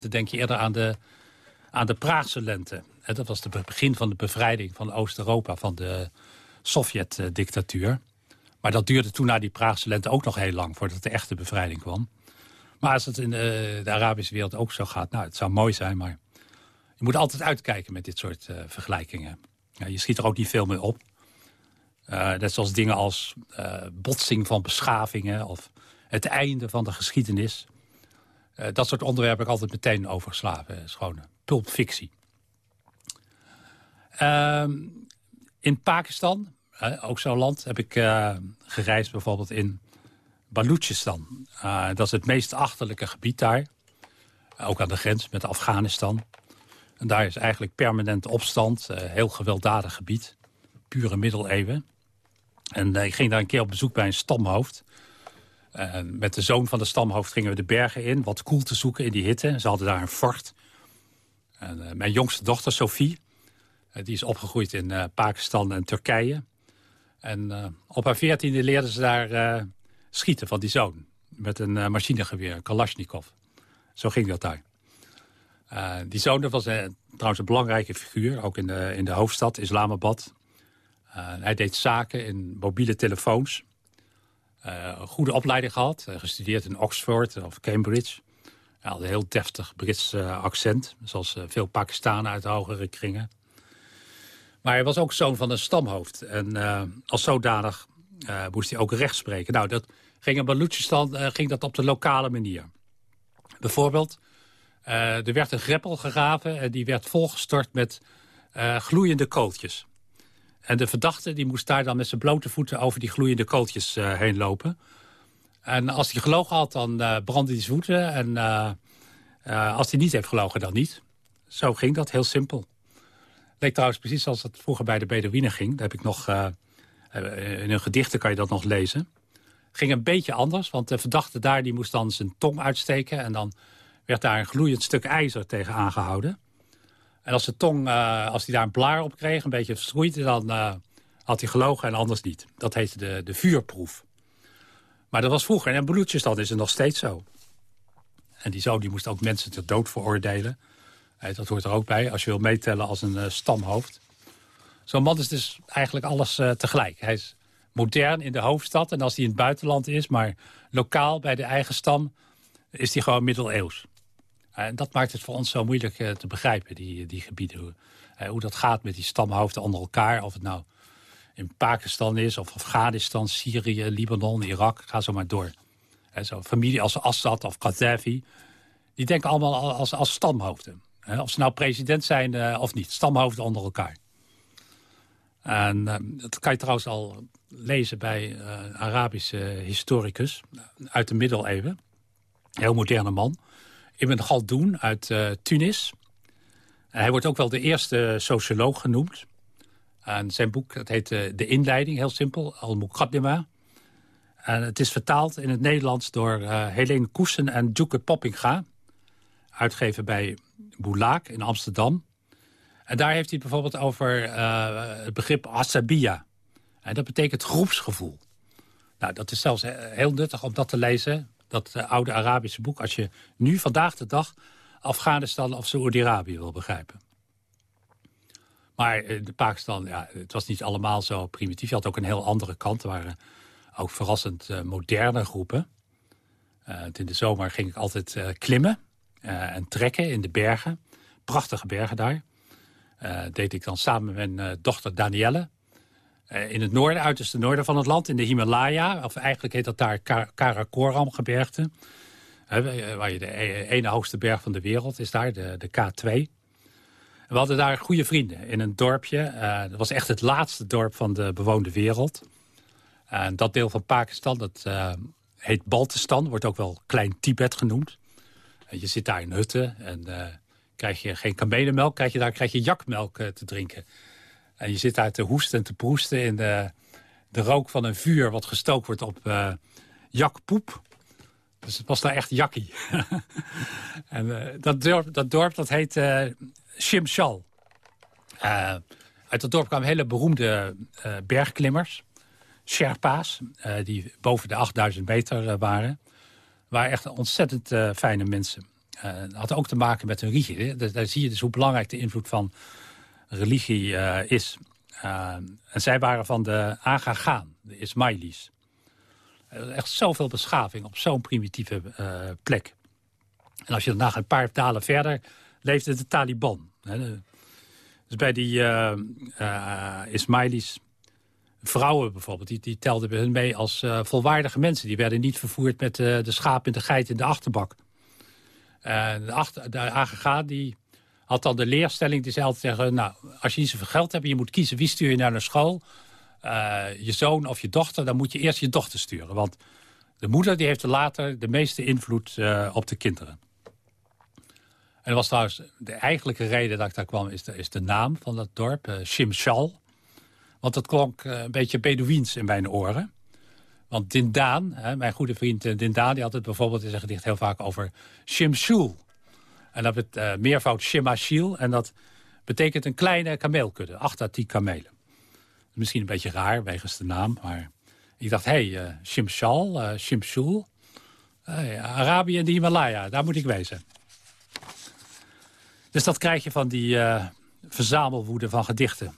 Dan denk je eerder aan de, aan de Praagse lente. Dat was het begin van de bevrijding van Oost-Europa van de Sovjet-dictatuur. Maar dat duurde toen na die Praagse lente ook nog heel lang... voordat de echte bevrijding kwam. Maar als het in de, de Arabische wereld ook zo gaat... nou, het zou mooi zijn, maar je moet altijd uitkijken met dit soort uh, vergelijkingen. Ja, je schiet er ook niet veel mee op. Uh, net zoals dingen als botsing van beschavingen... of het einde van de geschiedenis. Dat soort onderwerpen heb ik altijd meteen overgeslagen. Het is gewoon pulpfictie. Ehm, in Pakistan, ook zo'n land, heb ik gereisd bijvoorbeeld in Balochistan. dat is het meest achterlijke gebied daar. ook aan de grens met Afghanistan. En daar is eigenlijk permanent opstand. Heel gewelddadig gebied. Pure middeleeuwen. En ik ging daar een keer op bezoek bij een stamhoofd. Uh, met de zoon van de stamhoofd gingen we de bergen in. Wat koel te zoeken in die hitte. Ze hadden daar een fort. En, mijn jongste dochter, Sophie. die is opgegroeid in Pakistan en Turkije. En op haar veertiende leerde ze daar schieten van die zoon. Met een machinegeweer, een Kalashnikov. Zo ging dat daar. Die zoon was trouwens een belangrijke figuur, ook in de, in de hoofdstad, Islamabad. Hij deed zaken in mobiele telefoons. Een goede opleiding gehad, gestudeerd in Oxford of Cambridge. Hij had een heel deftig Brits accent, zoals veel Pakistanen uit de hogere kringen. Maar hij was ook zoon van een stamhoofd. En als zodanig moest hij ook recht spreken. Nou, dat ging in Balochistan ging dat op de lokale manier. Bijvoorbeeld uh, er werd een greppel gegraven en die werd volgestort met uh, gloeiende kooltjes. En de verdachte die moest daar dan met zijn blote voeten over die gloeiende kooltjes uh, heen lopen. En als hij gelogen had, dan brandde hij zijn voeten. En als hij niet heeft gelogen, dan niet. Zo ging dat, heel simpel. Leek trouwens precies zoals het vroeger bij de Bedouinen ging. Daar heb ik nog, in hun gedichten kan je dat nog lezen. ging een beetje anders, want de verdachte daar die moest dan zijn tong uitsteken... en dan werd daar een gloeiend stuk ijzer tegen aangehouden. En als de tong, uh, als hij daar een blaar op kreeg, een beetje verschroeid... dan uh, had hij gelogen en anders niet. Dat heette de, de vuurproef. Maar dat was vroeger. En in Bloedjesstad is het nog steeds zo. En die zoon die moest ook mensen ter dood veroordelen. dat hoort er ook bij, als je wil meetellen als een stamhoofd. Zo'n man is dus eigenlijk alles tegelijk. Hij is modern in de hoofdstad en als hij in het buitenland is... maar lokaal bij de eigen stam is hij gewoon middeleeuws. Eh, en dat maakt het voor ons zo moeilijk eh, te begrijpen, die, die gebieden. Eh, hoe dat gaat met die stamhoofden onder elkaar. Of het nou in Pakistan is, of Afghanistan, Syrië, Libanon, Irak. Ga zo maar door. Zo, familie als Assad of Gaddafi. Die denken allemaal als, als stamhoofden. Of ze nou president zijn of niet. Stamhoofden onder elkaar. En dat kan je trouwens al lezen bij een Arabische historicus uit de middeleeuwen. Heel moderne man. Ibn Galdoen uit uh, Tunis. hij wordt ook wel de eerste socioloog genoemd. En zijn boek dat heet De Inleiding, heel simpel, Al-Muqaddima. En het is vertaald in het Nederlands door Helene Koesen en Djoeke Poppinga. Uitgeven bij Boulaak in Amsterdam. En daar heeft hij bijvoorbeeld over het begrip asabiya. En dat betekent groepsgevoel. Nou, dat is zelfs heel nuttig om dat te lezen dat uh, oude Arabische boek... als je nu vandaag de dag Afghanistan of Saoedi-Arabië wil begrijpen. Maar uh, Pakistan, ja, het was niet allemaal zo primitief. Je had ook een heel andere kant. Er waren ook verrassend uh, moderne groepen. In de zomer ging ik altijd klimmen en trekken in de bergen. Prachtige bergen daar. deed ik dan samen met mijn dochter Danielle. Eh, in het noorden, uiterste noorden van het land, in de Himalaya. Of eigenlijk heet dat daar Karakoram gebergte. waar je de e-, ene hoogste berg van de wereld is daar, de, de K2. we hadden daar goede vrienden in een dorpje. Dat was echt het laatste dorp van de bewoonde wereld. En dat deel van Pakistan, dat heet Baltistan. Wordt ook wel Klein Tibet genoemd. je zit daar in hutten en krijg je geen kamelenmelk, krijg je daar krijg je jakmelk te drinken. En je zit daar te hoesten en te proesten in de, de rook van een vuur... wat gestookt wordt op uh, jakpoep. Dus het was daar echt jakkie. en uh, dat, dorp, dat dorp dat heet uh, Shimshal. uit dat dorp kwamen hele beroemde bergklimmers. Sherpa's, die boven de 8000 meter waren. Waren echt ontzettend fijne mensen. dat had ook te maken met hun religie. Daar zie je dus hoe belangrijk de invloed van religie is. en zij waren van de Agagaan, de Ismailis. echt zoveel beschaving op zo'n primitieve plek. En als je daarna een paar talen verder leefde de Taliban. Dus bij die uh, uh, Ismailis, vrouwen bijvoorbeeld, die, die telden bij hun mee als volwaardige mensen. Die werden niet vervoerd met de schaap en de geit in de achterbak. de, achter, de AGG die had dan de leerstelling die zeggen... nou, als je niet zoveel geld hebt je moet kiezen wie stuur je naar de school... je zoon of je dochter, dan moet je eerst je dochter sturen. Want de moeder die heeft later de meeste invloed op de kinderen. En dat was trouwens de eigenlijke reden dat ik daar kwam... is de, is de naam van dat dorp, uh, Shimshal. Want dat klonk uh, een beetje Bedouins in mijn oren. Want Dindaan, hè, mijn goede vriend uh, Dindaan... die had het bijvoorbeeld in zijn gedicht heel vaak over Shimshul. En dat het uh, meervoud Shimashil. En dat betekent een kleine kameelkudde, acht à tien kamelen. Misschien een beetje raar, wegens de naam, maar... Ik dacht, hé, hey, Shimshal, Shimshul... Arabië en de Himalaya, daar moet ik wezen. Dus dat krijg je van die uh, verzamelwoede van gedichten.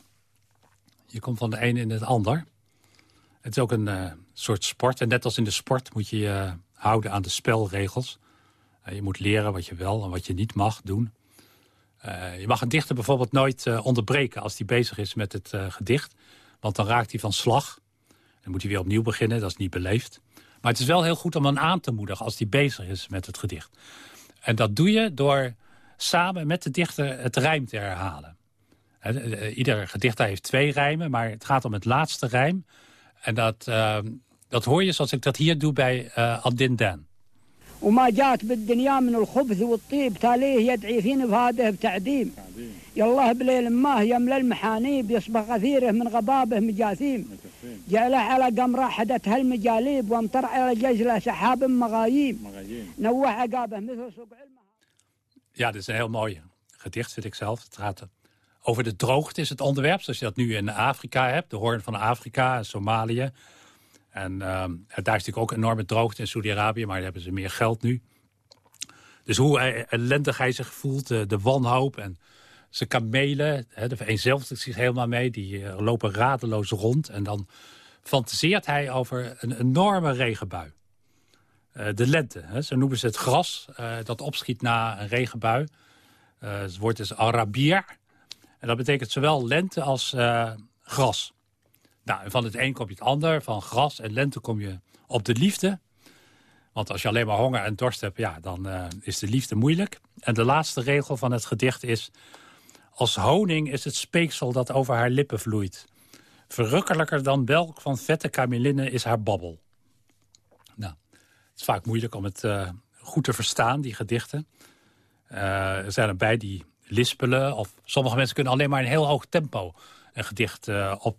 Je komt van de een in het ander. Het is ook een uh, soort sport. En net als in de sport moet je je uh, houden aan de spelregels. Je moet leren wat je wel en wat je niet mag doen. je mag een dichter bijvoorbeeld nooit onderbreken als hij bezig is met het gedicht. Want dan raakt hij van slag. Dan moet hij weer opnieuw beginnen, dat is niet beleefd. Maar het is wel heel goed om hem aan te moedigen als hij bezig is met het gedicht. En dat doe je door samen met de dichter het rijm te herhalen. Eh, ieder gedicht heeft twee rijmen, maar het gaat om het laatste rijm. En dat, uh, dat hoor je zoals ik dat hier doe bij Adin Dan. وما جات بالدنيا من الخبث والطيب تاليه يدعي في نفاده بتعديم يالله بليل ما يملى المحانيب يصبح غثيره من غبابه مجاثيم جعله على قمرة حدتها المجاليب وامطر على جزله سحاب مغاييم نوح عقابه مثل سقع ja, dit is een heel mooi gedicht, vind ik zelf. Het gaat over de droogte is het onderwerp, zoals je dat nu in Afrika hebt. De Hoorn van Afrika, Somalië. en uh, daar is natuurlijk ook enorme droogte in Saudi-Arabië, maar daar hebben ze meer geld nu. Dus hoe ellendig hij zich voelt, de, wanhoop en zijn kamelen, hè, de zich helemaal mee. Die eh, lopen radeloos rond en dan fantaseert hij over een enorme regenbui. Eh, de lente. Hè. Zo noemen ze het gras eh, dat opschiet na een regenbui. Het woord is Arabier. En dat betekent zowel lente als gras. Nou, en van het een kom je het ander. Van gras en lente kom je op de liefde. Want als je alleen maar honger en dorst hebt, ja, dan is de liefde moeilijk. En de laatste regel van het gedicht is... Als honing is het speeksel dat over haar lippen vloeit. Verrukkelijker dan belk van vette kameline is haar babbel is vaak moeilijk om het uh, goed te verstaan, die gedichten. Uh, er zijn erbij die lispelen. Of sommige mensen kunnen alleen maar in heel hoog tempo een gedicht uh, op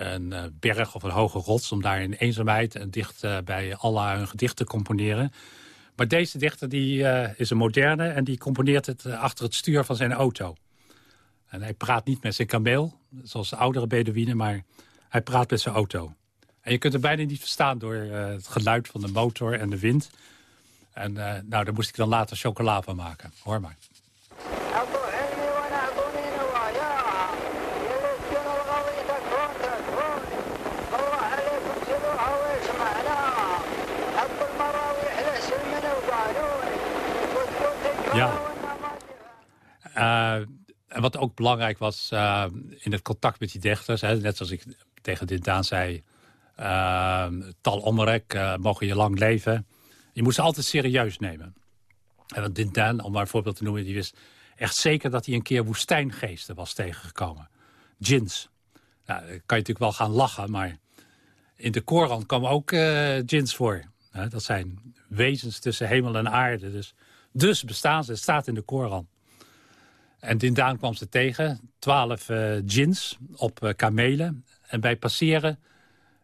een uh, berg of een hoge rots om daar in eenzaamheid... en dicht uh, bij Allah hun gedicht te componeren. Maar deze dichter die, is een moderne en die componeert het achter het stuur van zijn auto. En hij praat niet met zijn kameel, zoals de oudere Beduïnen... maar hij praat met zijn auto. En je kunt het bijna niet verstaan door het geluid van de motor en de wind. En nou, daar moest ik dan later chocola van maken. Hoor maar. Ja. Uh, en wat ook belangrijk was uh, in het contact met die dichters... Hè, net zoals ik tegen Dindaan zei... Ehm, tal omrek, uh, mogen je lang leven. Je moest ze altijd serieus nemen. En want Dintin, om maar een voorbeeld te noemen... die wist echt zeker dat hij een keer woestijngeesten was tegengekomen. Djinns. Nou, kan je natuurlijk wel gaan lachen, maar... in de Koran komen ook uh, djinns voor. dat zijn wezens tussen hemel en aarde. Dus, dus bestaan ze, het staat in de Koran. En Dindaan kwam ze tegen. Twaalf uh, op uh, kamelen. En bij passeren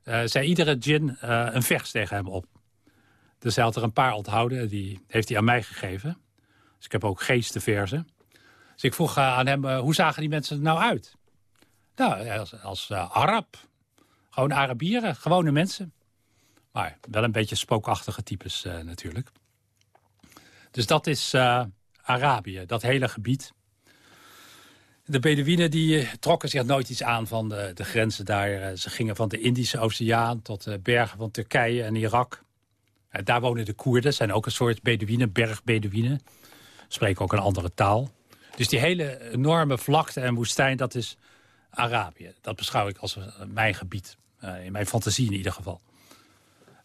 uh, zei iedere gin een vers tegen hem op. Dus hij had er een paar onthouden. Die heeft hij aan mij gegeven. Dus ik heb ook geestenverzen. Dus ik vroeg aan hem, hoe zagen die mensen er nou uit? Nou, als, als Arab. Gewoon Arabieren, gewone mensen. Maar wel een beetje spookachtige types natuurlijk. Dus dat is Arabië, dat hele gebied. De Bedouinen die eh, trokken zich nooit iets aan van de, de grenzen daar. Eh, ze gingen van de Indische Oceaan tot de bergen van Turkije en Irak. Eh, daar wonen de Koerden, zijn ook een soort Bedouinen, bergbeduïnen. Spreken ook een andere taal. Dus die hele enorme vlakte en woestijn, dat is Arabië. Dat beschouw ik als mijn gebied. in mijn fantasie in ieder geval.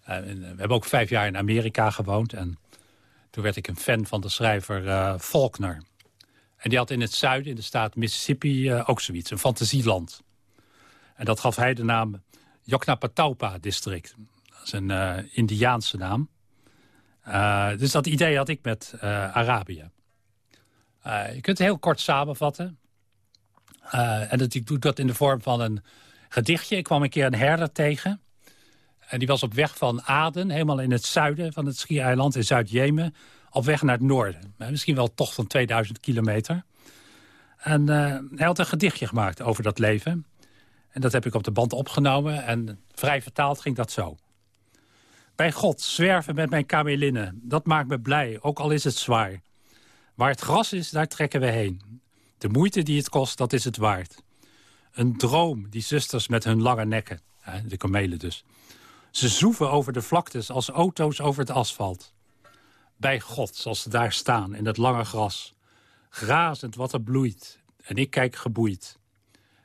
we hebben ook vijf jaar in Amerika gewoond. En toen werd ik een fan van de schrijver Faulkner. En die had in het zuiden, in de staat Mississippi, uh, ook zoiets. Een fantasieland. En dat gaf hij de naam Yoknapataupa-district. Dat is een uh, Indiaanse naam. Uh, dus dat idee had ik met Arabië. je kunt het heel kort samenvatten. en dat, ik doe dat in de vorm van een gedichtje. Ik kwam een keer een herder tegen. En die was op weg van Aden, helemaal in het zuiden van het schiereiland in Zuid-Jemen op weg naar het noorden. Misschien wel toch van 2000 kilometer. En uh, hij had een gedichtje gemaakt over dat leven. En dat heb ik op de band opgenomen. En vrij vertaald ging dat zo. Bij God, zwerven met mijn kamelinnen. Dat maakt me blij, ook al is het zwaar. Waar het gras is, daar trekken we heen. De moeite die het kost, dat is het waard. Een droom, die zusters met hun lange nekken. De kamelen dus. Ze zoeven over de vlaktes als auto's over het asfalt bij God, zoals ze daar staan in het lange gras. Grazend wat er bloeit. En ik kijk geboeid.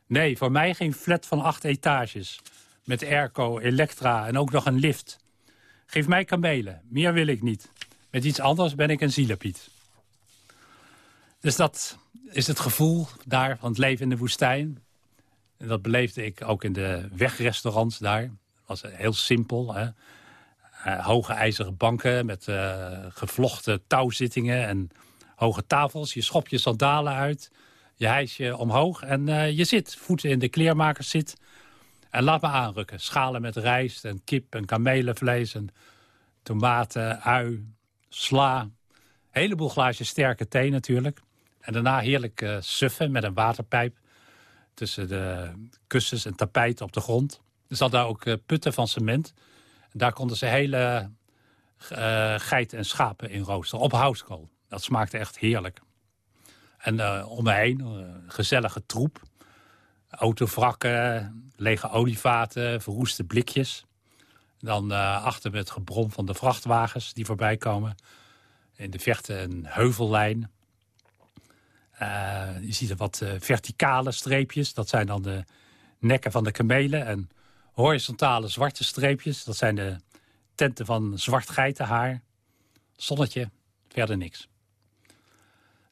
Nee, voor mij geen flat van acht etages. Met airco, elektra en ook nog een lift. Geef mij kamelen, meer wil ik niet. Met iets anders ben ik een zielepiet. Dus dat is het gevoel daar van het leven in de woestijn. En dat beleefde ik ook in de wegrestaurants daar. Was heel simpel. Hè? uh, hoge ijzeren banken met uh, gevlochten touwzittingen en hoge tafels. Je schopt je sandalen uit, je hijs je omhoog en uh, je zit. Voeten in de kleermakers zit. En laat me aanrukken. Schalen met rijst en kip en kamelenvlees en tomaten, ui, sla. heleboel glaasjes sterke thee natuurlijk. En daarna heerlijk suffen met een waterpijp tussen de kussens en tapijten op de grond. Zat daar ook putten van cement. Daar konden ze hele uh, geiten en schapen in roosteren op houtskool. Dat smaakte echt heerlijk. En uh, om me heen, gezellige troep. Autovrakken, lege olievaten, verroeste blikjes. Dan achter me het gebrom van de vrachtwagens die voorbij komen. In de verte een heuvellijn. je ziet er wat verticale streepjes. Dat zijn dan de nekken van de kamelen. En horizontale zwarte streepjes. Dat zijn de tenten van zwart geitenhaar. Zonnetje, verder niks.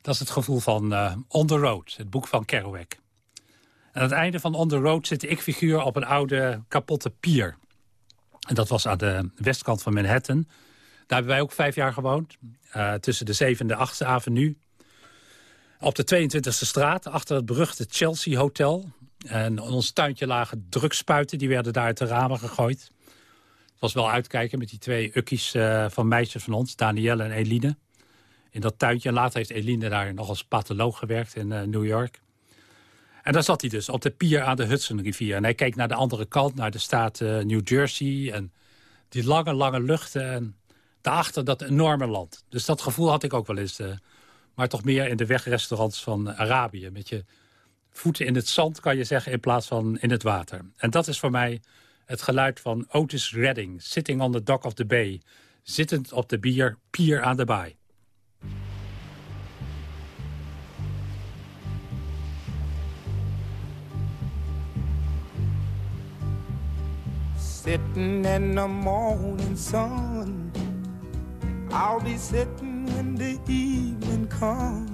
Dat is het gevoel van uh, On the Road, het boek van Kerouac. Aan het einde van On the Road zit de ik-figuur op een oude kapotte pier. En dat was aan de westkant van Manhattan. Daar hebben wij ook vijf jaar gewoond. Uh, tussen de 7e en de 8e avenue. Op de 22e straat, achter het beruchte Chelsea Hotel. En ons tuintje lagen drugspuiten, die werden daar uit de ramen gegooid. Het was wel uitkijken met die twee ukkies uh, van meisjes van ons, Danielle en Eline. In dat tuintje. Later heeft Eline daar nog als patholoog gewerkt in uh, New York. En daar zat hij dus, op de pier aan de Hudsonrivier. En hij keek naar de andere kant, naar de staat uh, New Jersey. En die lange, lange luchten. En daarachter dat enorme land. Dus dat gevoel had ik ook wel eens. maar toch meer in de wegrestaurants van Arabië. Met je voeten in het zand, kan je zeggen, in plaats van in het water. En dat is voor mij het geluid van Otis Redding, sitting on the dock of the bay. Zittend op de bier, pier aan de baai. Sitting in the morning sun I'll be sitting when the evening comes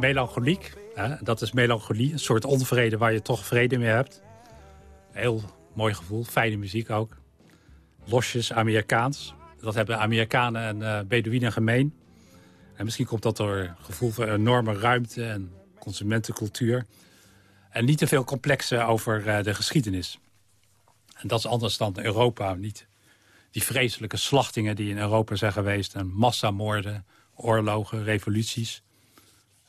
melancholiek. Hè? Dat is melancholie, een soort onvrede waar je toch vrede mee hebt. Heel mooi gevoel, fijne muziek ook. Losjes, Amerikaans. Dat hebben Amerikanen en uh, Bedouinen gemeen. En misschien komt dat door gevoel van enorme ruimte en consumentencultuur. En niet te veel complexen over uh, de geschiedenis. En dat is anders dan Europa. Niet die vreselijke slachtingen die in Europa zijn geweest. En massamoorden, oorlogen, revoluties.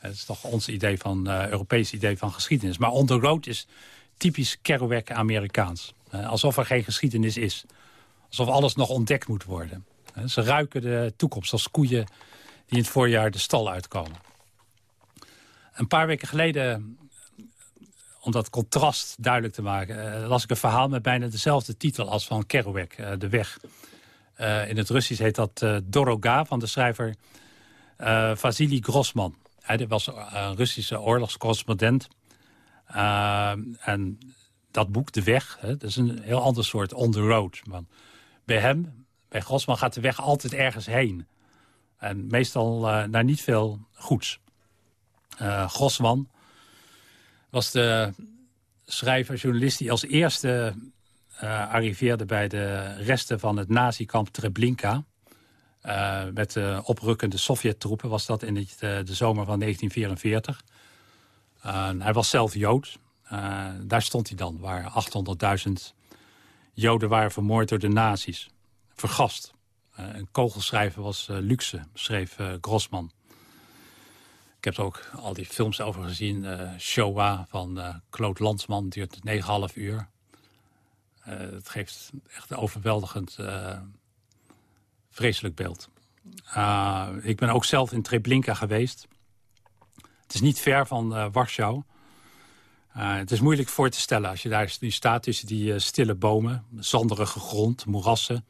Het is toch ons idee van, uh, Europees idee van geschiedenis. Maar on the road is typisch Kerouac-Amerikaans. Uh, alsof er geen geschiedenis is. Alsof alles nog ontdekt moet worden. ze ruiken de toekomst als koeien die in het voorjaar de stal uitkomen. Een paar weken geleden, om dat contrast duidelijk te maken... Las ik een verhaal met bijna dezelfde titel als van Kerouac, De Weg. In het Russisch heet dat Doroga van de schrijver Vasily Grossman. Hij was een Russische oorlogscorrespondent. en dat boek, De Weg, hè, dat is een heel ander soort on the road. Bij hem, bij Grossman, gaat de weg altijd ergens heen. En meestal uh, naar niet veel goeds. Uh, Gosman was de schrijver, journalist... die als eerste arriveerde bij de resten van het nazi-kamp Treblinka. Met de oprukkende Sovjet-troepen was dat in het, de zomer van 1944. hij was zelf Jood. daar stond hij dan, waar 800.000 Joden waren vermoord door de nazi's. Vergast. Eh, een kogelschrijver was eh, luxe, schreef eh, Grossman. Ik heb er ook al die films over gezien. Showa van Claude Landsman, duurt 9,5 uur. het geeft echt overweldigend vreselijk beeld. ik ben ook zelf in Treblinka geweest. Het is niet ver van Warschau. het is moeilijk voor te stellen als je daar staat tussen die stille bomen, zanderige grond, moerassen.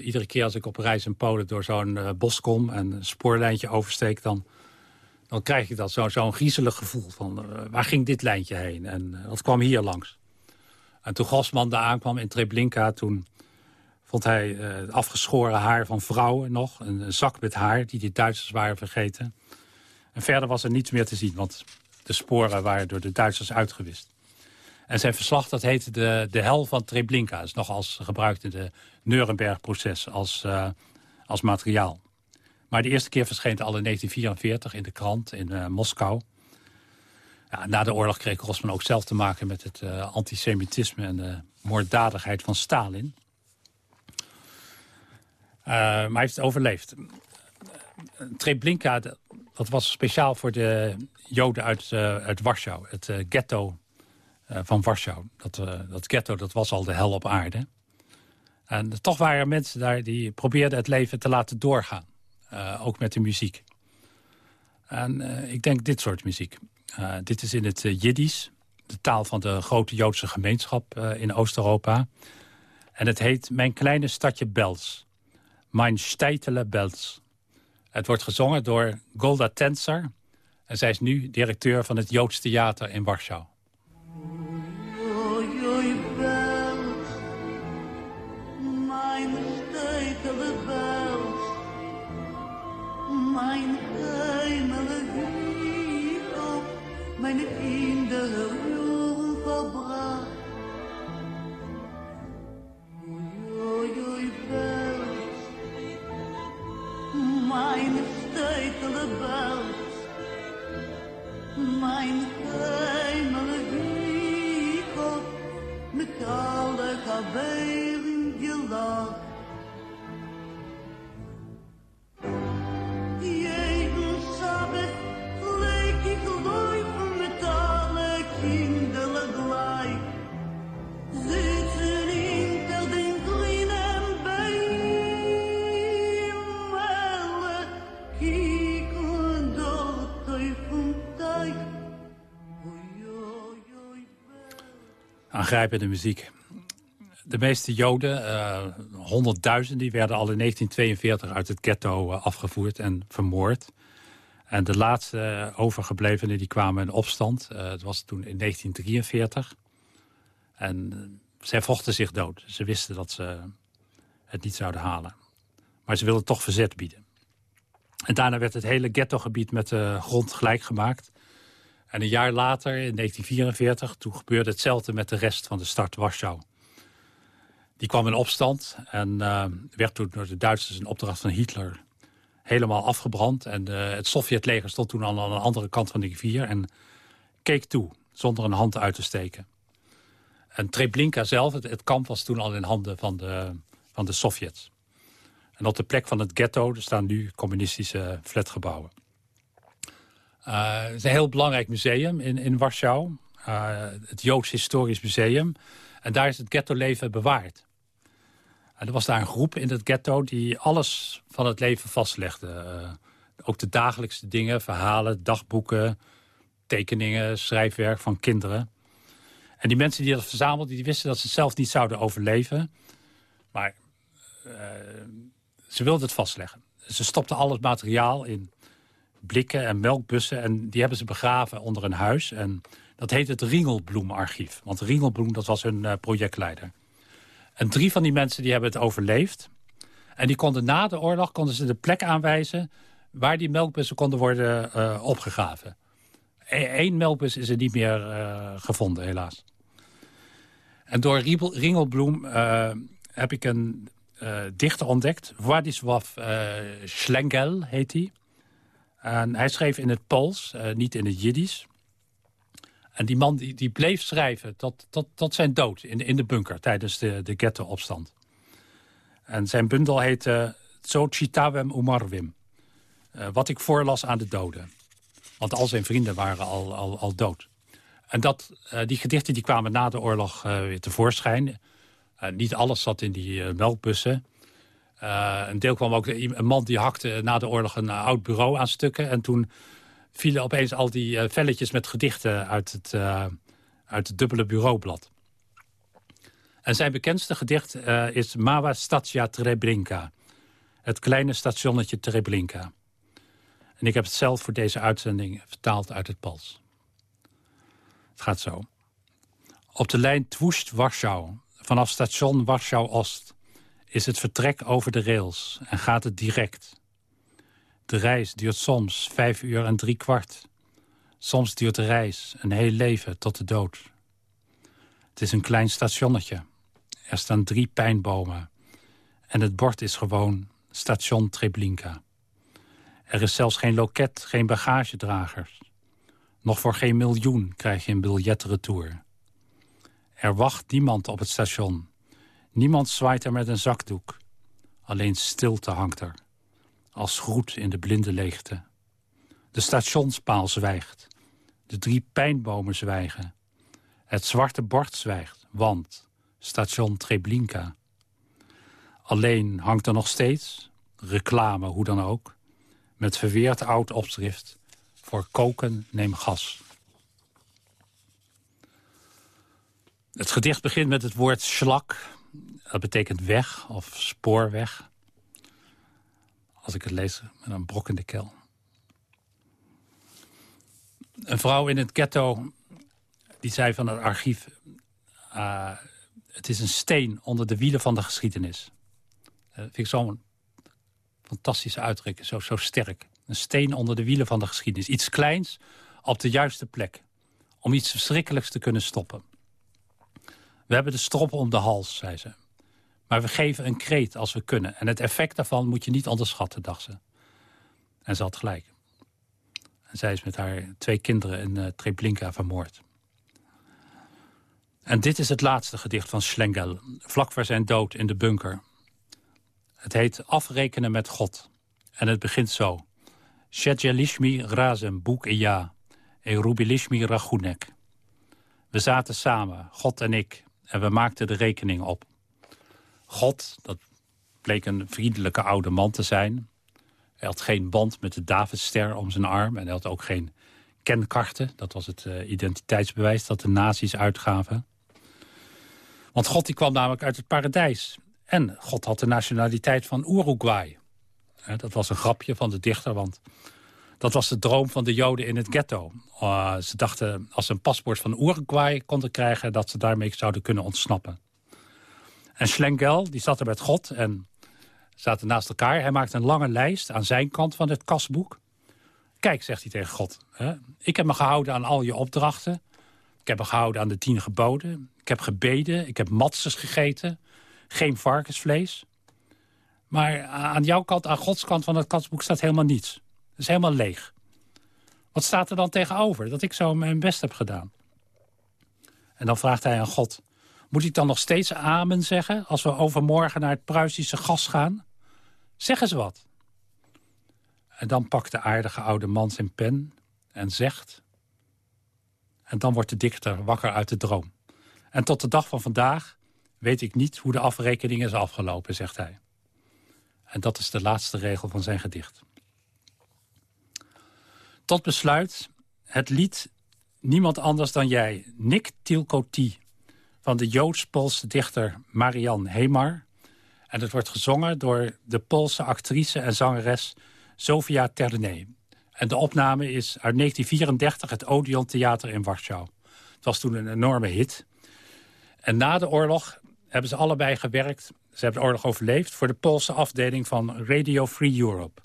Iedere keer als ik op reis in Polen door zo'n bos kom en een spoorlijntje oversteek... dan, dan krijg ik dat zo'n zo griezelig gevoel van waar ging dit lijntje heen? En wat kwam hier langs? En toen Gosman daar aankwam in Treblinka, toen vond hij het afgeschoren haar van vrouwen nog. Een, zak met haar die de Duitsers waren vergeten. En verder was er niets meer te zien, want de sporen waren door de Duitsers uitgewist. En zijn verslag dat heette de, de hel van Treblinka. Is nog als gebruikt in de Nuremberg-proces als, uh, als materiaal. Maar de eerste keer verscheen het al in 1944 in de krant in uh, Moskou. Ja, na de oorlog kreeg Rosman ook zelf te maken met het antisemitisme en de moorddadigheid van Stalin. Maar hij heeft het overleefd. Treblinka, dat was speciaal voor de Joden uit, uit Warschau. Het ghetto van Warschau. Dat, dat ghetto dat was al de hel op aarde. En toch waren er mensen daar die probeerden het leven te laten doorgaan. Ook met de muziek. En ik denk dit soort muziek. Dit is in het Jiddisch, de taal van de grote Joodse gemeenschap in Oost-Europa. En het heet Mijn kleine stadje Bels. Mijn steitele Bels. Het wordt gezongen door Golda Tensar. En zij is nu directeur van het Joods Theater in Warschau. Aangrijpende muziek. De meeste Joden, uh, honderdduizend, die werden al in 1942 uit het ghetto afgevoerd en vermoord. En de laatste overgeblevenen die kwamen in opstand. Uh, het was toen in 1943. En zij vochten zich dood. Ze wisten dat ze het niet zouden halen. Maar ze wilden toch verzet bieden. En daarna werd het hele ghettogebied met de grond gelijk gemaakt. En een jaar later, in 1944, toen gebeurde hetzelfde met de rest van de stad Warschau. Die kwam in opstand en uh, werd toen door de Duitsers in opdracht van Hitler helemaal afgebrand. En uh, het Sovjetleger stond toen aan, aan de andere kant van de rivier en keek toe, zonder een hand uit te steken. En Treblinka zelf, het, kamp was toen al in handen van de, van de Sovjets. En op de plek van het ghetto staan nu communistische flatgebouwen. Uh, het is een heel belangrijk museum in, in Warschau. Uh, het Joods Historisch Museum. En daar is het ghettoleven bewaard. En er was daar een groep in het ghetto die alles van het leven vastlegde. Ook de dagelijkse dingen, verhalen, dagboeken, tekeningen, schrijfwerk van kinderen. En die mensen die dat verzamelden, die wisten dat ze zelf niet zouden overleven. Maar ze wilden het vastleggen. Ze stopten al het materiaal in blikken en melkbussen. En die hebben ze begraven onder een huis. En dat heet het Ringelbloemarchief. Want Ringelbloem, dat was hun uh, projectleider. En drie van die mensen die hebben het overleefd. En die konden na de oorlog konden ze de plek aanwijzen... waar die melkbussen konden worden uh, opgegraven. Eén melkbus is er niet meer uh, gevonden, helaas. En door Ringelbloem heb ik een dichter ontdekt. Władysław uh, Schlengel heet hij. En hij schreef in het Pools, uh, niet in het Jiddisch. En die man die, bleef schrijven tot, tot, tot zijn dood in, in de bunker tijdens de, de ghetto-opstand. En zijn bundel heette Zo Chitawem Umarwim. wat ik voorlas aan de doden. Want al zijn vrienden waren al, al, al dood. En dat, die gedichten die kwamen na de oorlog weer tevoorschijn. Niet alles zat in die melkbussen. Uh, een deel kwam ook een man die hakte na de oorlog een oud bureau aan stukken. En toen vielen opeens al die velletjes met gedichten uit het, uit het dubbele bureaublad. En zijn bekendste gedicht is Mała Stacja Treblinka. Het kleine stationnetje Treblinka. En ik heb het zelf voor deze uitzending vertaald uit het Pals. Het gaat zo. Op de lijn Twoest-Warschau Vanaf station Warschau-Oost is het vertrek over de rails en gaat het direct. De reis duurt soms vijf uur en drie kwart. Soms duurt de reis een heel leven tot de dood. Het is een klein stationnetje. Er staan drie pijnbomen. En het bord is gewoon station Treblinka. Er is zelfs geen loket, geen bagagedragers. Nog voor geen miljoen krijg je een biljet retour. Er wacht niemand op het station. Niemand zwaait er met een zakdoek. Alleen stilte hangt er. Als groet in de blinde leegte. De stationspaal zwijgt. De drie pijnbomen zwijgen. Het zwarte bord zwijgt, want station Treblinka. Alleen hangt er nog steeds, reclame hoe dan ook... met verweerd oud opschrift... voor koken neem gas. Het gedicht begint met het woord slak. Dat betekent weg of spoorweg. Als ik het lees met een brok in de kel. Een vrouw in het ghetto die zei van het archief... Uh, het is een steen onder de wielen van de geschiedenis. Dat vind ik zo'n fantastische uitdrukking, zo, zo sterk. Een steen onder de wielen van de geschiedenis. Iets kleins op de juiste plek. Om iets verschrikkelijks te kunnen stoppen. We hebben de strop om de hals, zei ze. Maar we geven een kreet als we kunnen. En het effect daarvan moet je niet onderschatten, dacht ze. En ze had gelijk. En zij is met haar twee kinderen in uh, Treblinka vermoord. En dit is het laatste gedicht van Schlengel, vlak voor zijn dood in de bunker. Het heet Afrekenen met God. En het begint zo. Shedjelishmi razem boek e ja, e rubilishmi ragunek. We zaten samen, God en ik, en we maakten de rekening op. God, dat bleek een vriendelijke oude man te zijn. Hij had geen band met de Davidster om zijn arm. En hij had ook geen kenkarten. Dat was het uh, identiteitsbewijs dat de nazi's uitgaven. Want God die kwam namelijk uit het paradijs. En God had de nationaliteit van Uruguay. dat was een grapje van de dichter, want dat was de droom van de Joden in het ghetto. Uh, ze dachten, als ze een paspoort van Uruguay konden krijgen... dat ze daarmee zouden kunnen ontsnappen. En Schlengel, die zat er met God en zaten naast elkaar. Hij maakte een lange lijst aan zijn kant van het kasboek. Kijk, zegt hij tegen God, hè, ik heb me gehouden aan al je opdrachten. Ik heb me gehouden aan de tien geboden. Ik heb gebeden, ik heb matzes gegeten. Geen varkensvlees. Maar aan jouw kant, aan Gods kant van het kasboek staat helemaal niets. Het is helemaal leeg. Wat staat er dan tegenover? Dat ik zo mijn best heb gedaan. En dan vraagt hij aan God... Moet ik dan nog steeds amen zeggen... als we overmorgen naar het Pruisische gas gaan? Zeg eens wat. En dan pakt de aardige oude man zijn pen en zegt... En dan wordt de dichter wakker uit de droom. En tot de dag van vandaag weet ik niet hoe de afrekening is afgelopen, zegt hij. En dat is de laatste regel van zijn gedicht. Tot besluit het lied Niemand anders dan jij, Nick Tilkoti... van de Joods-Poolse dichter Marian Hemar. En het wordt gezongen door de Poolse actrice en zangeres Sofia Ternay. En de opname is uit 1934 het Odeon Theater in Warschau. Het was toen een enorme hit. En na de oorlog hebben ze allebei gewerkt. Ze hebben de oorlog overleefd voor de Poolse afdeling van Radio Free Europe.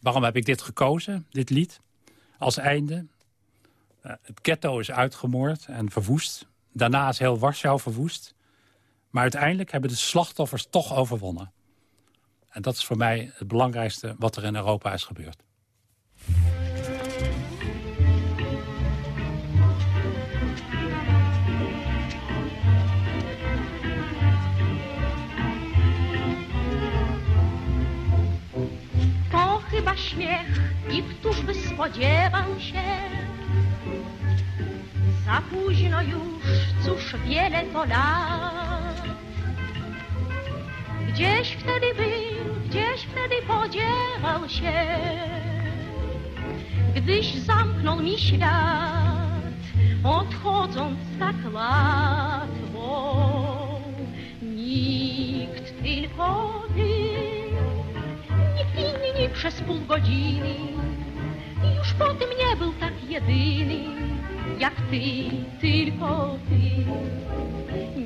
Waarom heb ik dit gekozen, dit lied? Als einde. Eh, het ghetto is uitgemoord en verwoest. Daarna is heel Warschau verwoest. Maar uiteindelijk hebben de slachtoffers toch overwonnen. En dat is voor mij het belangrijkste wat er in Europa is gebeurd. Za późno już, cóż wiele to lat. Gdzieś wtedy był, gdzieś wtedy podziewał się. Gdyś zamknął mi świat, odchodząc tak łatwo. Nikt tylko ty, nikt inny przez pół godziny. Już po tym nie był tak jedyny jak ty, tylko ty.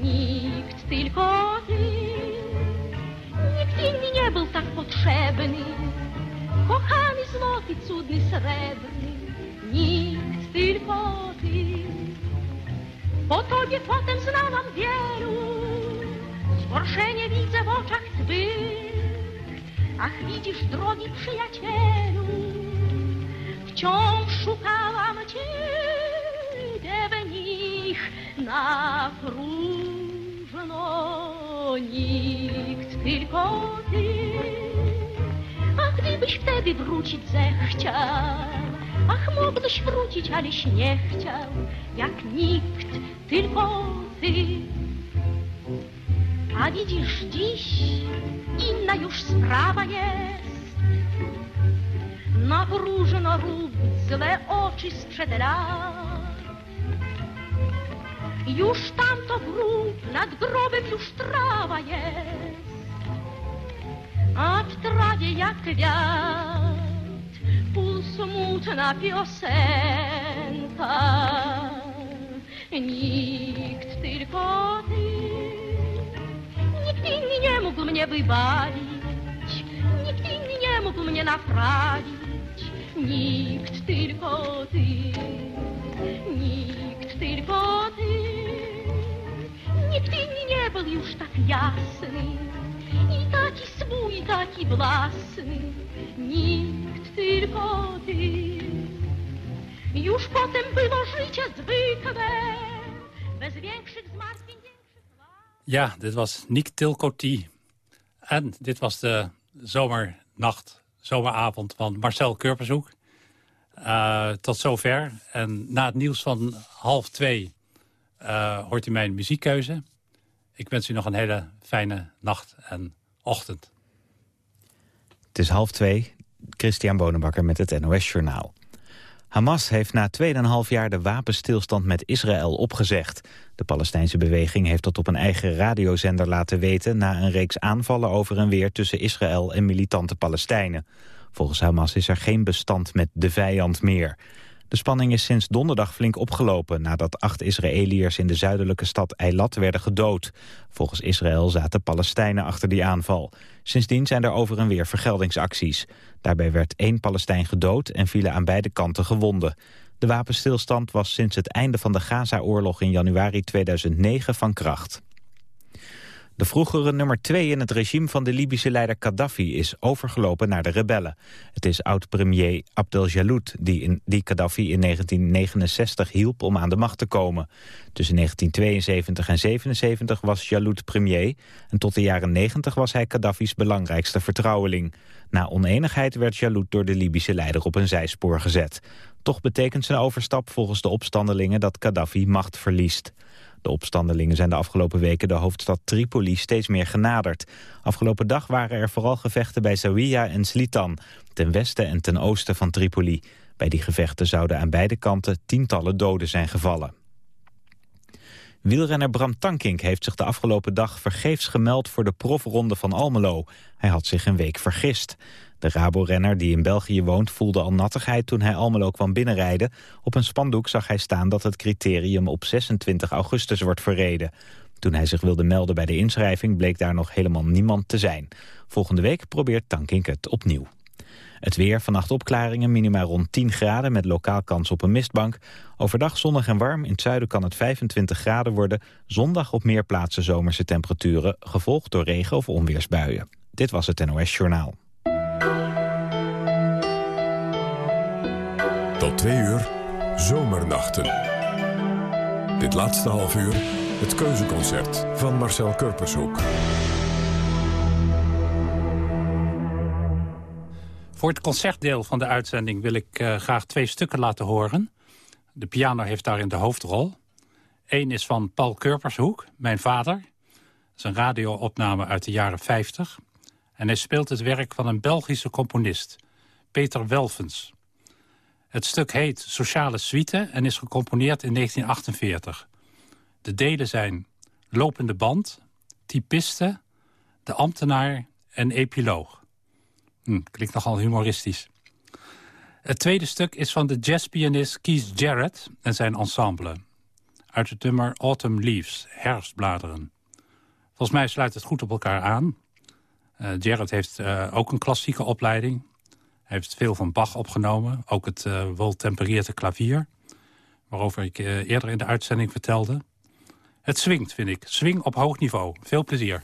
Nikt tylko ty. Nikt inny nie był tak potrzebny. Kochany, złoty, cudny, srebrny. Nikt, tylko ty. Po tobie potem znałam wielu. Zgorszenie widzę w oczach twych. Ach, widzisz, drogi przyjacielu. Wciąż szukałam w na próżno Nikt, tylko ty. A gdybyś wtedy wrócić zechciał Ach, mógłbyś wrócić, aleś nie chciał Jak nikt, tylko ty. A widzisz dziś inna już sprawa jest. Na próżno rób złe oczy sprzed lat Już tamto grób, nad grobem już trawa jest. A w trawie jak kwiat Półsmutna piosenka. Nikt tylko ty. Nikt inny nie mógł mnie wybawić, nikt inny nie mógł mnie naprawić, nikt tylko ty, nikt tylko ty. Inny nie był już tak jasny i taki swój, i taki własny, nikt tylko ty. Już potem było życie zwykłe, bez większych zmartwień. Ja, dit was Nick Tilcoty. En dit was de zomernacht, zomeravond van Marcel Kurpershoek. Uh, tot zover. En na het nieuws van half twee hoort u mijn muziekkeuze. Ik wens u nog een hele fijne nacht en ochtend. Het is half twee. Christian Bonenbakker met het NOS Journaal. Hamas heeft na 2,5 jaar de wapenstilstand met Israël opgezegd. De Palestijnse beweging heeft dat op een eigen radiozender laten weten... na een reeks aanvallen over en weer tussen Israël en militante Palestijnen. Volgens Hamas is er geen bestand met de vijand meer. De spanning is sinds donderdag flink opgelopen... nadat acht Israëliërs in de zuidelijke stad Eilat werden gedood. Volgens Israël zaten Palestijnen achter die aanval. Sindsdien zijn er over en weer vergeldingsacties. Daarbij werd één Palestijn gedood en vielen aan beide kanten gewonden. De wapenstilstand was sinds het einde van de Gaza-oorlog in januari 2009 van kracht. De vroegere nummer 2 in het regime van de Libische leider Gaddafi is overgelopen naar de rebellen. Het is oud-premier Abdel Jaloud die, die Gaddafi in 1969 hielp om aan de macht te komen. Tussen 1972 en 1977 was Jaloud premier en tot de jaren 90 was hij Gaddafi's belangrijkste vertrouweling. Na oneenigheid werd Jaloud door de Libische leider op een zijspoor gezet. Toch betekent zijn overstap volgens de opstandelingen dat Gaddafi macht verliest. De opstandelingen zijn de afgelopen weken de hoofdstad Tripoli steeds meer genaderd. Afgelopen dag waren er vooral gevechten bij Zawiya en Slitan, ten westen en ten oosten van Tripoli. Bij die gevechten zouden aan beide kanten tientallen doden zijn gevallen. Wielrenner Bram Tankink heeft zich de afgelopen dag vergeefs gemeld voor de profronde van Almelo. Hij had zich een week vergist. De Rabo-renner die in België woont voelde al nattigheid toen hij Almelo kwam binnenrijden. Op een spandoek zag hij staan dat het criterium op 26 augustus wordt verreden. Toen hij zich wilde melden bij de inschrijving bleek daar nog helemaal niemand te zijn. Volgende week probeert Tankink het opnieuw. Het weer, vannacht opklaringen, minima rond 10 graden met lokaal kans op een mistbank. Overdag zonnig en warm, in het zuiden kan het 25 graden worden. Zondag op meer plaatsen zomerse temperaturen, gevolgd door regen- of onweersbuien. Dit was het NOS Journaal. Twee uur, zomernachten. Dit laatste half uur, het keuzeconcert van Marcel Kurpershoek. Voor het concertdeel van de uitzending wil ik uh, graag twee stukken laten horen. De piano heeft daarin de hoofdrol. Eén is van Paul Kurpershoek, mijn vader. Dat is een radioopname uit de jaren 50. En hij speelt het werk van een Belgische componist, Peter Welfens. Het stuk heet Sociale Suite en is gecomponeerd in 1948. De delen zijn Lopende Band, Typiste, De Ambtenaar en Epiloog. Hm, klinkt nogal humoristisch. Het tweede stuk is van de jazzpianist Keith Jarrett en zijn ensemble. Uit het nummer Autumn Leaves, herfstbladeren. Volgens mij sluit het goed op elkaar aan. Uh, Jarrett heeft uh, ook een klassieke opleiding. Heeft veel van Bach opgenomen. Ook het uh, weltempereerde klavier. Waarover ik uh, eerder in de uitzending vertelde. Het swingt, vind ik. Swing op hoog niveau. Veel plezier.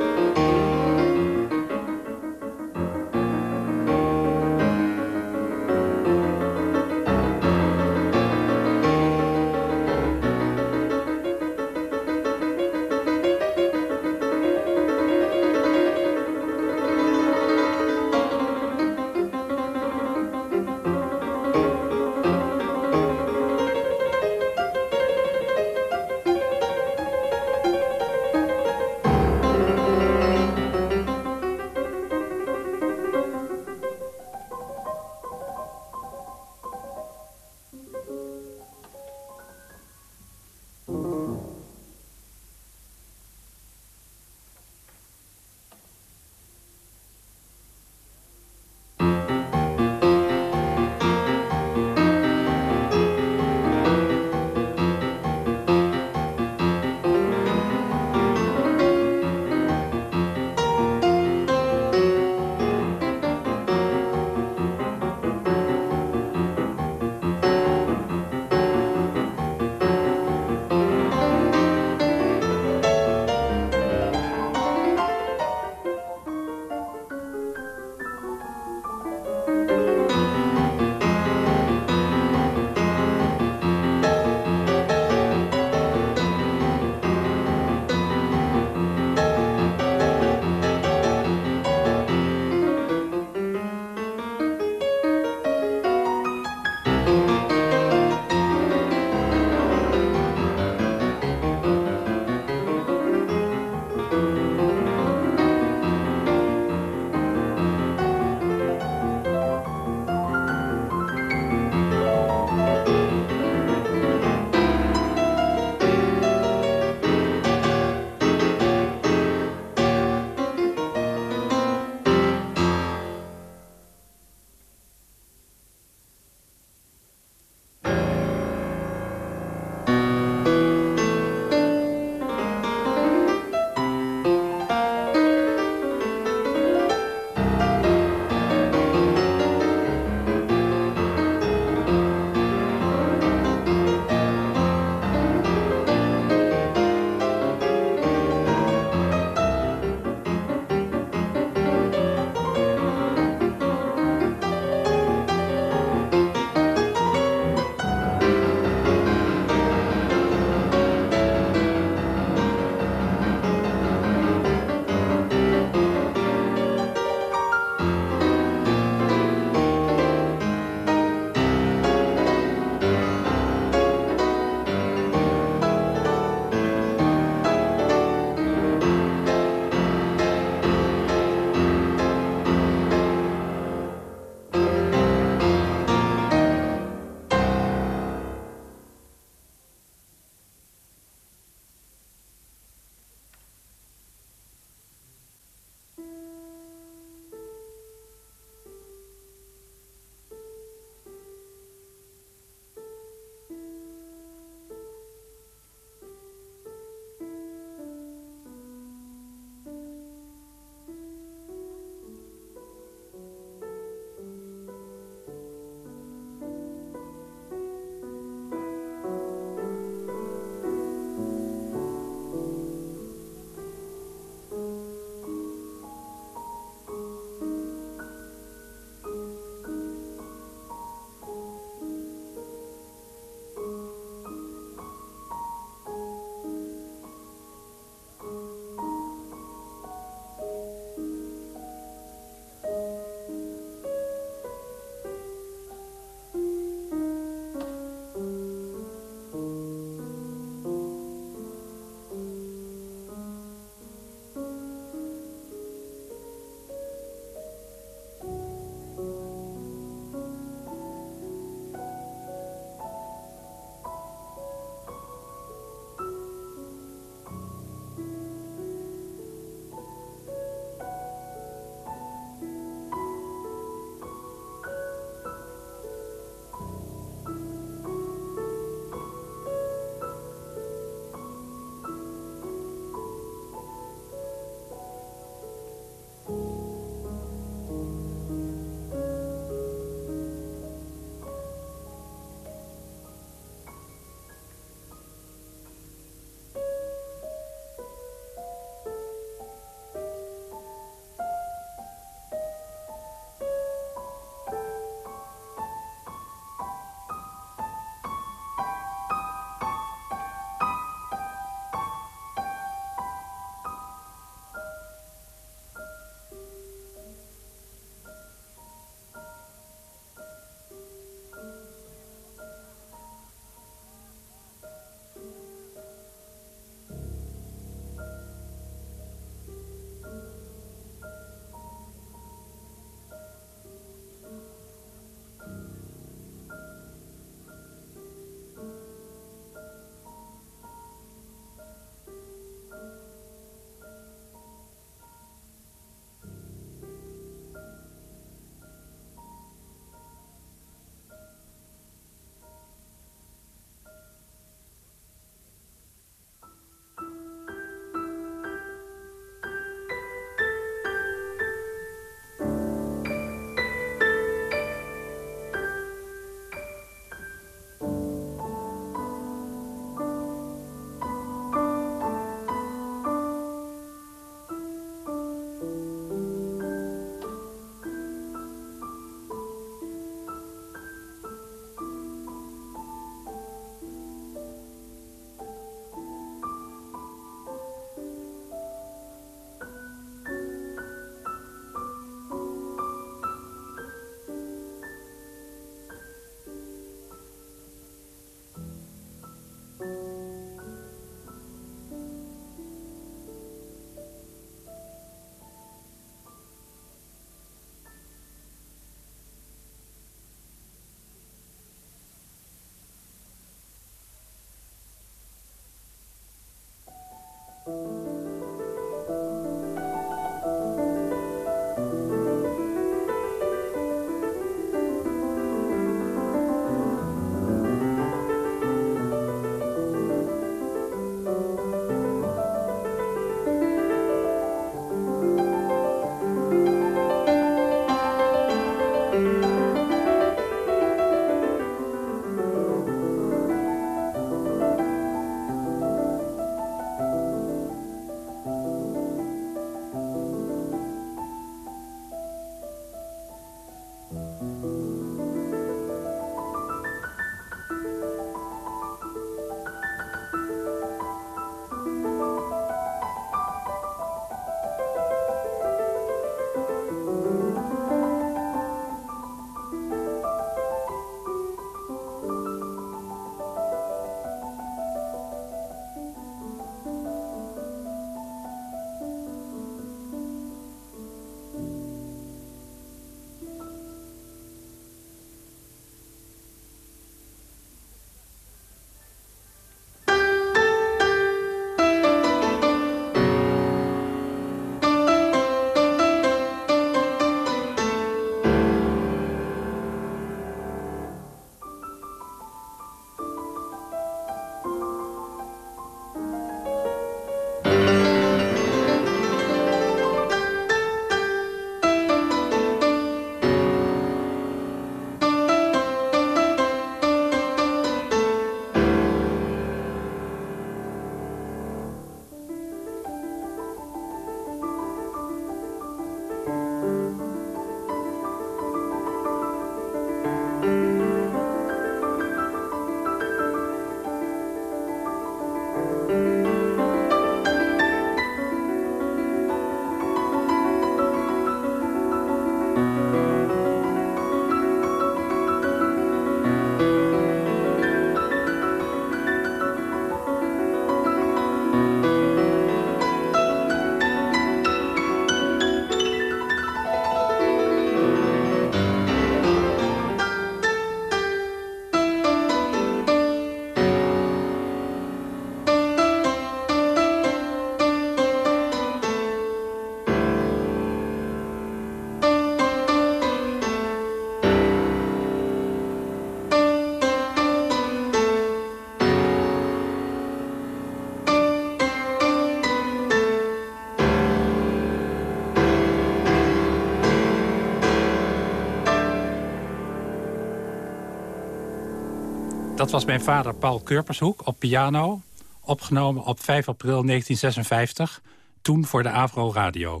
Dat was mijn vader Paul Kurpershoek op piano. Opgenomen op 5 april 1956. Toen voor de Avro Radio.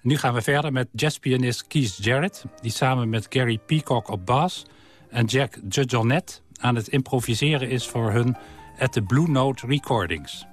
Nu gaan we verder met jazzpianist Keith Jarrett... die samen met Gary Peacock op bas... en Jack Judgeonet aan het improviseren is voor hun... At the Blue Note Recordings.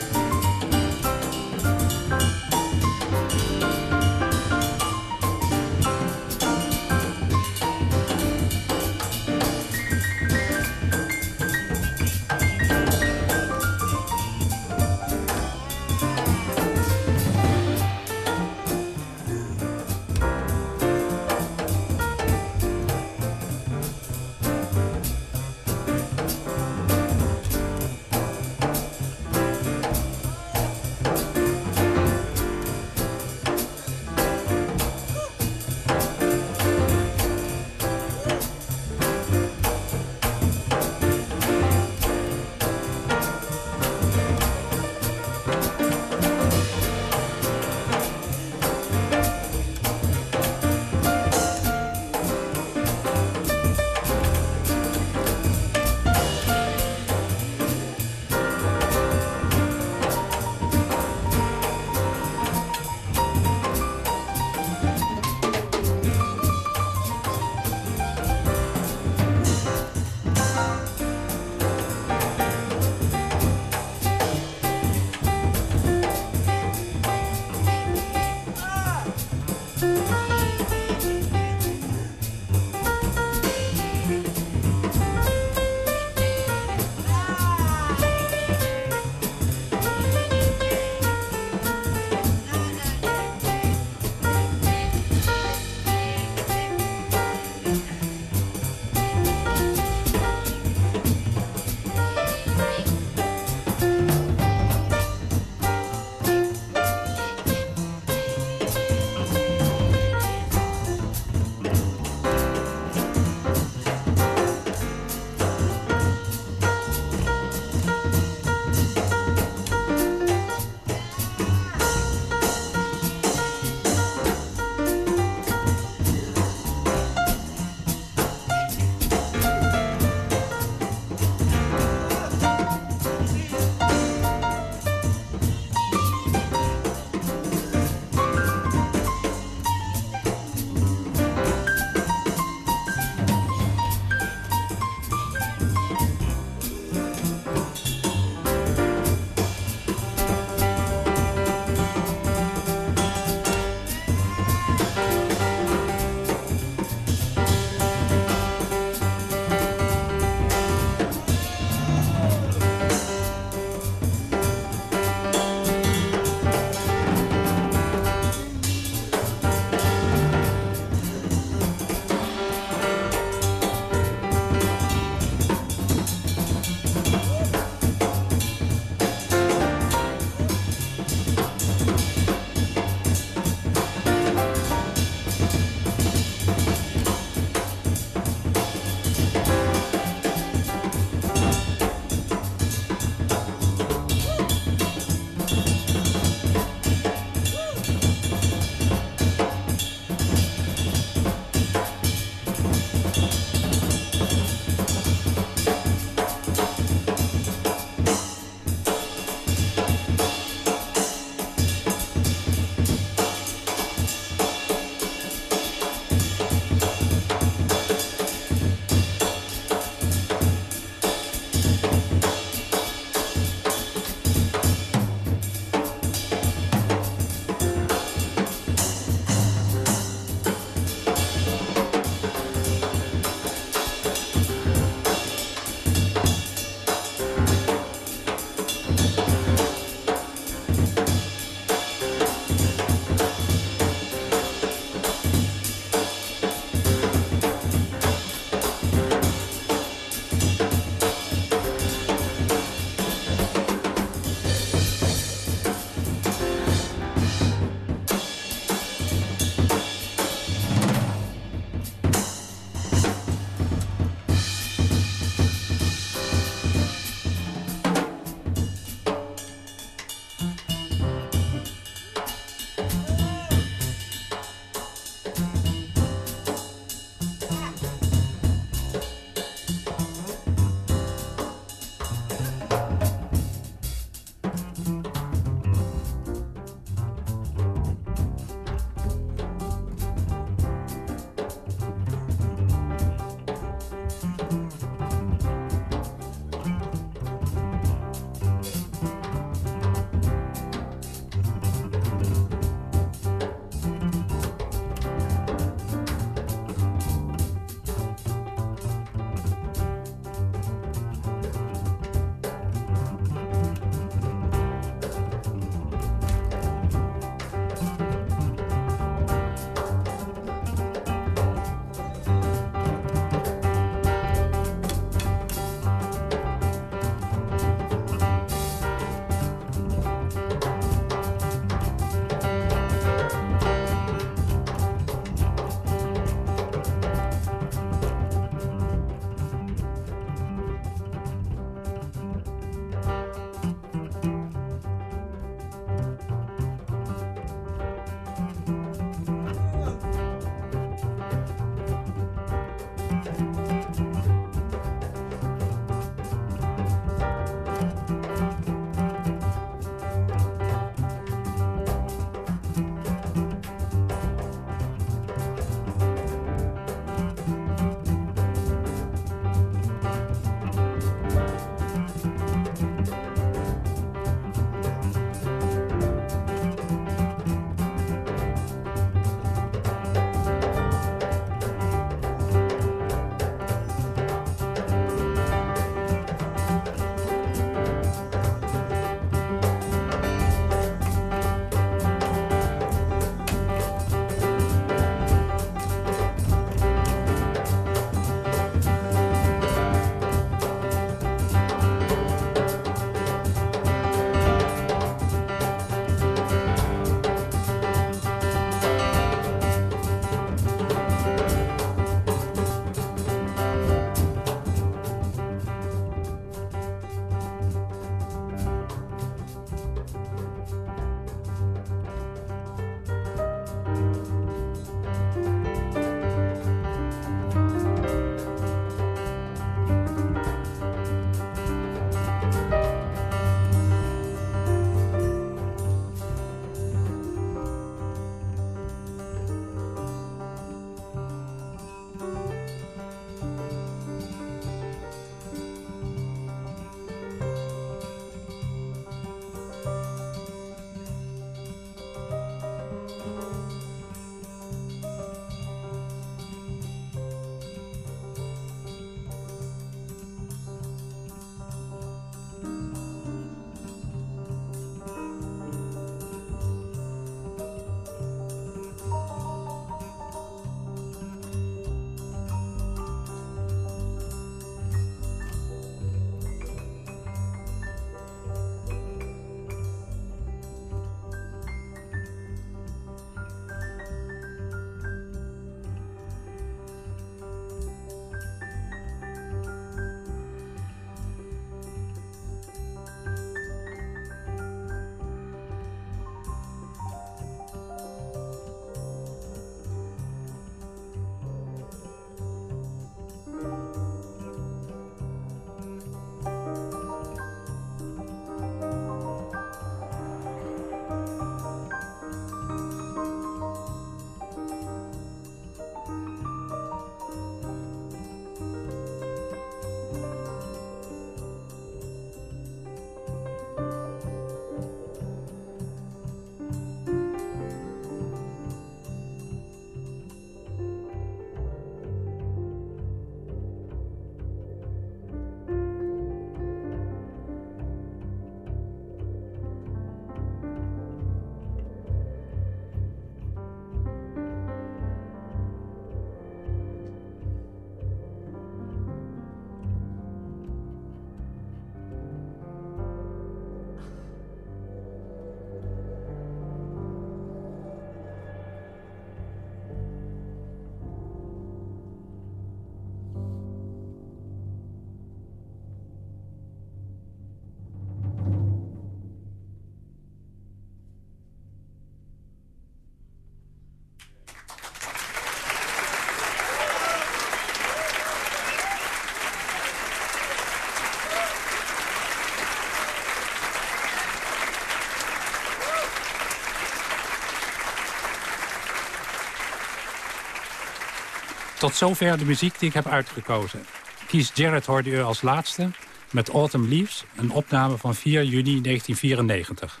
Tot zover de muziek die ik heb uitgekozen. Kies Jared hoorde u als laatste met Autumn Leaves... een opname van 4 juni 1994.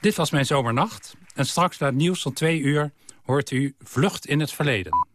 Dit was mijn zomernacht. En straks na het nieuws van twee uur hoort u Vlucht in het Verleden.